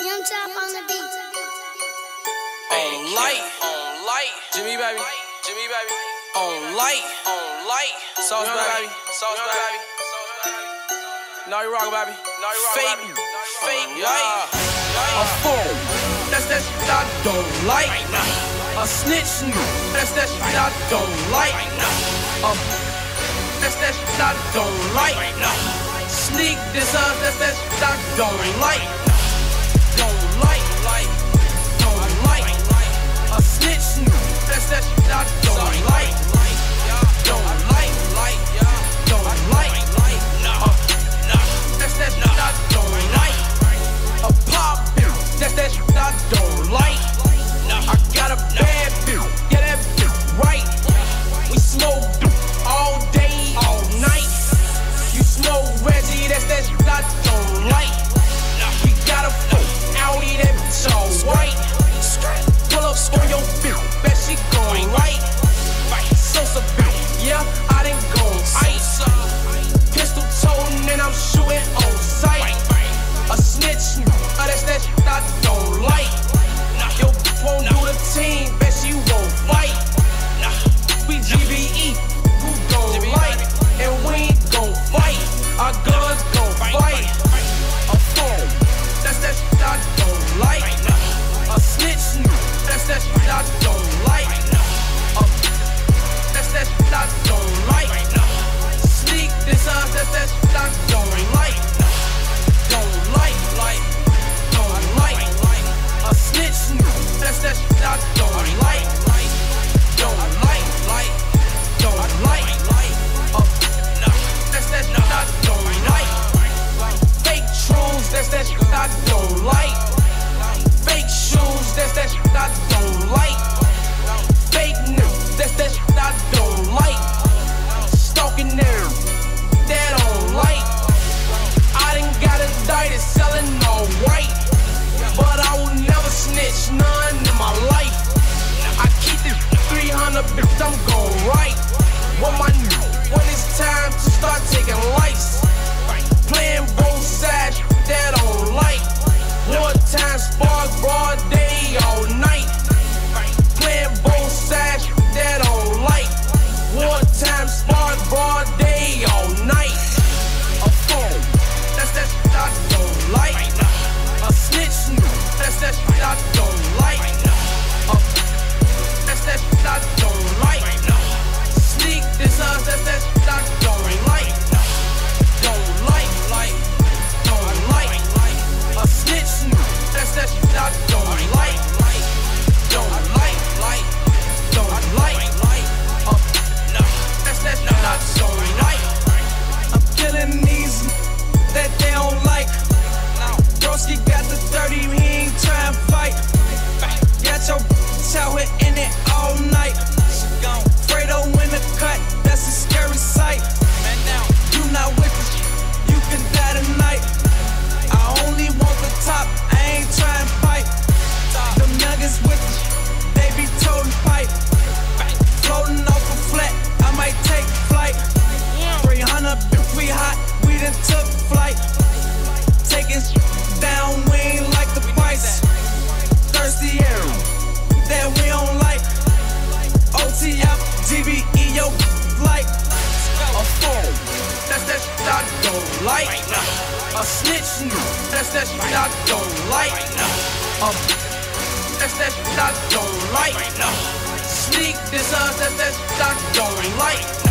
Young Chop on the beat. On light, on light. Jimmy baby, Jimmy baby. On light, on light. Sauce baby, sauce baby. Now you rock, baby. Now you rock, fake, baby. fake oh, light. A fool. That's that shit I don't like. A snitch. That's that shit I don't like. A that's that shit I don't like. Sneak designs, that's that shit I don't like. Don't like, like, don't like. A snitch, that's that on your feet. out here in it all night. like. A snitch, no. That's that shit I don't like. A that's that shit I don't like. Sneak this up, that's that shit I don't like.